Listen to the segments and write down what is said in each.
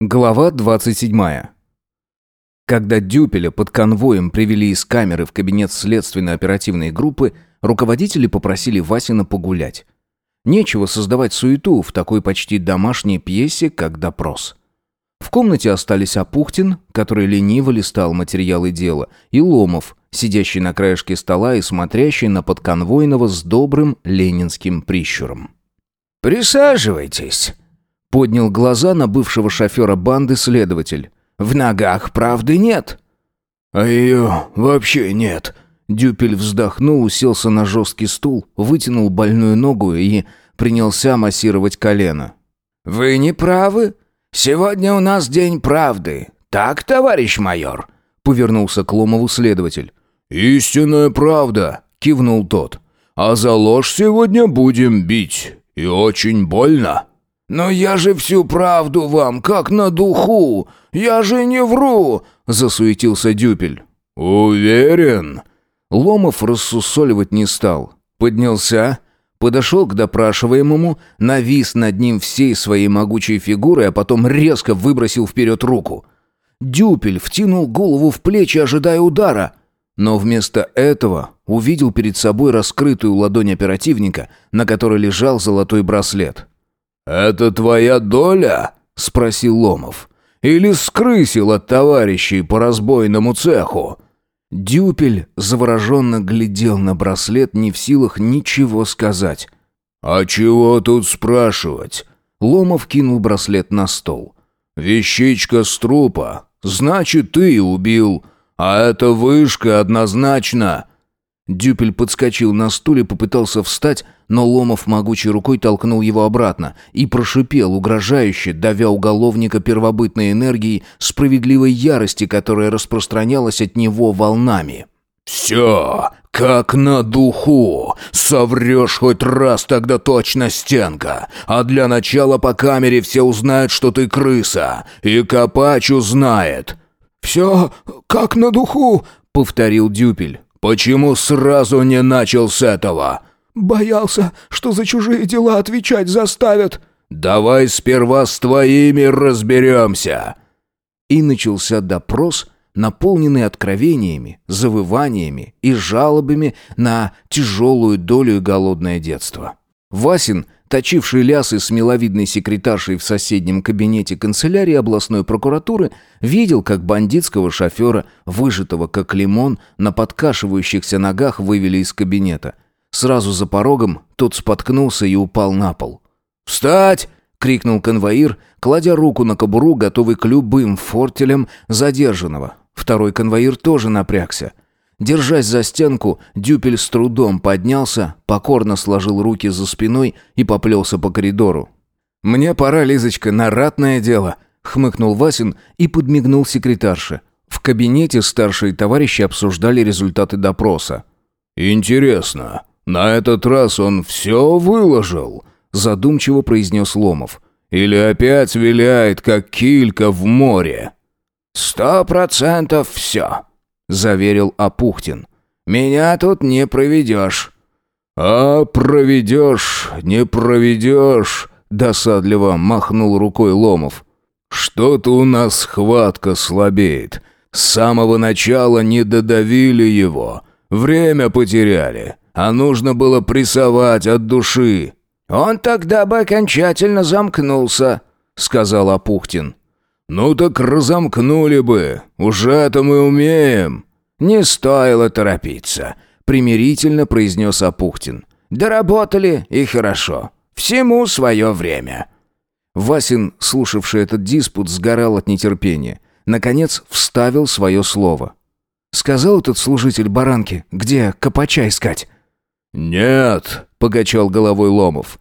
Глава 27. Когда Дюпеля под конвоем привели из камеры в кабинет следственно-оперативной группы, руководители попросили Васина погулять. Нечего создавать суету в такой почти домашней пьесе, как допрос. В комнате остались Апухтин, который лениво листал материалы дела, и Ломов, сидящий на краешке стола и смотрящий на подконвойного с добрым ленинским прищуром. «Присаживайтесь», Поднял глаза на бывшего шофера банды следователь. «В ногах правды нет». «А ее вообще нет». Дюпель вздохнул, уселся на жесткий стул, вытянул больную ногу и принялся массировать колено. «Вы не правы. Сегодня у нас день правды. Так, товарищ майор?» Повернулся к Ломову следователь. «Истинная правда», — кивнул тот. «А за ложь сегодня будем бить. И очень больно». «Но я же всю правду вам, как на духу! Я же не вру!» — засуетился Дюпель. «Уверен?» Ломов рассусоливать не стал. Поднялся, подошел к допрашиваемому, навис над ним всей своей могучей фигурой, а потом резко выбросил вперед руку. Дюпель втянул голову в плечи, ожидая удара, но вместо этого увидел перед собой раскрытую ладонь оперативника, на которой лежал золотой браслет. «Это твоя доля?» — спросил Ломов. «Или скрысил от товарищей по разбойному цеху?» Дюпель завороженно глядел на браслет, не в силах ничего сказать. «А чего тут спрашивать?» Ломов кинул браслет на стол. «Вещичка с трупа. Значит, ты убил. А эта вышка однозначно...» Дюпель подскочил на стуле, попытался встать, но Ломов могучей рукой толкнул его обратно и прошипел угрожающе, давя уголовника первобытной энергией справедливой ярости, которая распространялась от него волнами. «Все, как на духу. Соврешь хоть раз, тогда точно стенка. А для начала по камере все узнают, что ты крыса. И Копач узнает». «Все как на духу», — повторил Дюпель. «Почему сразу не начал с этого?» «Боялся, что за чужие дела отвечать заставят». «Давай сперва с твоими разберемся». И начался допрос, наполненный откровениями, завываниями и жалобами на тяжелую долю и голодное детство. Васин, точивший лясы с миловидной секретаршей в соседнем кабинете канцелярии областной прокуратуры, видел, как бандитского шофера, выжатого как лимон, на подкашивающихся ногах вывели из кабинета – Сразу за порогом тот споткнулся и упал на пол. «Встать!» — крикнул конвоир, кладя руку на кобуру, готовый к любым фортелям задержанного. Второй конвоир тоже напрягся. Держась за стенку, Дюпель с трудом поднялся, покорно сложил руки за спиной и поплелся по коридору. «Мне пора, Лизочка, на ратное дело», — хмыкнул Васин и подмигнул секретарше. В кабинете старшие товарищи обсуждали результаты допроса. «Интересно, «На этот раз он все выложил», — задумчиво произнес Ломов. «Или опять виляет, как килька в море?» «Сто процентов все», — заверил Апухтин. «Меня тут не проведешь». «А проведешь, не проведешь», — досадливо махнул рукой Ломов. «Что-то у нас хватка слабеет. С самого начала не додавили его. Время потеряли а нужно было прессовать от души». «Он тогда бы окончательно замкнулся», — сказал Апухтин. «Ну так разомкнули бы, уже это мы умеем». «Не стоило торопиться», — примирительно произнес Апухтин. «Доработали, и хорошо. Всему свое время». Васин, слушавший этот диспут, сгорал от нетерпения. Наконец вставил свое слово. «Сказал этот служитель баранки, где копача искать?» «Нет», — покачал головой Ломов.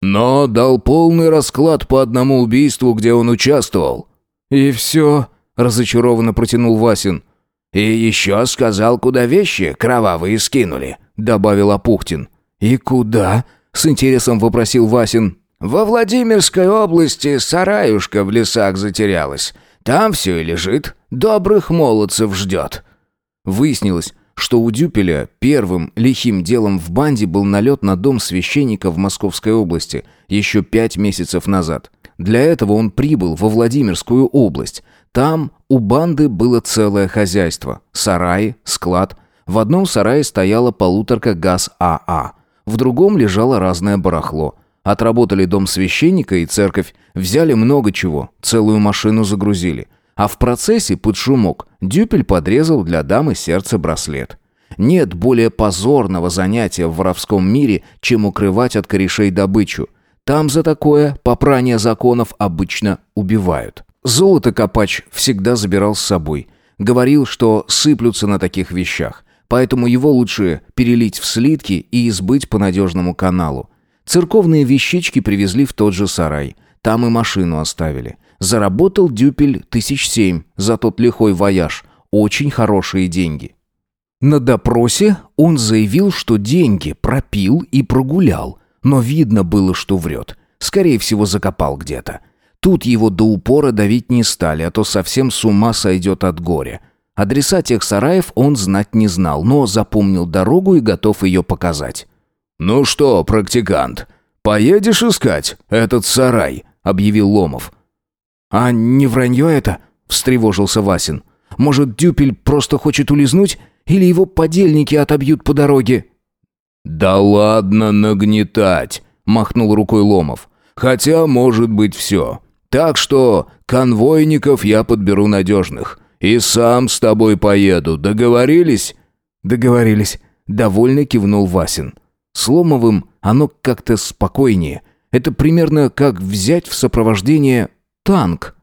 «Но дал полный расклад по одному убийству, где он участвовал». «И все», — разочарованно протянул Васин. «И еще сказал, куда вещи кровавые скинули», — добавил Апухтин. «И куда?» — с интересом вопросил Васин. «Во Владимирской области сараюшка в лесах затерялась. Там все и лежит. Добрых молодцев ждет». Выяснилось, что у Дюпеля первым лихим делом в банде был налет на дом священника в Московской области еще пять месяцев назад. Для этого он прибыл во Владимирскую область. Там у банды было целое хозяйство. Сарай, склад. В одном сарае стояла полуторка ГАЗ-АА. В другом лежало разное барахло. Отработали дом священника и церковь. Взяли много чего. Целую машину загрузили. А в процессе под шумок Дюпель подрезал для дамы сердце браслет. Нет более позорного занятия в воровском мире, чем укрывать от корешей добычу. Там за такое попрание законов обычно убивают. Золото Копач всегда забирал с собой. Говорил, что сыплются на таких вещах. Поэтому его лучше перелить в слитки и избыть по надежному каналу. Церковные вещички привезли в тот же сарай. Там и машину оставили. Заработал дюпель тысяч семь за тот лихой вояж. Очень хорошие деньги. На допросе он заявил, что деньги пропил и прогулял, но видно было, что врет. Скорее всего, закопал где-то. Тут его до упора давить не стали, а то совсем с ума сойдет от горя. Адреса тех сараев он знать не знал, но запомнил дорогу и готов ее показать. «Ну что, практикант, поедешь искать этот сарай?» — объявил Ломов. «А не вранье это?» — встревожился Васин. «Может, Дюпель просто хочет улизнуть? Или его подельники отобьют по дороге?» «Да ладно нагнетать!» — махнул рукой Ломов. «Хотя, может быть, все. Так что конвойников я подберу надежных. И сам с тобой поеду. Договорились?» «Договорились», — довольно кивнул Васин. С Ломовым оно как-то спокойнее. Это примерно как взять в сопровождение танк.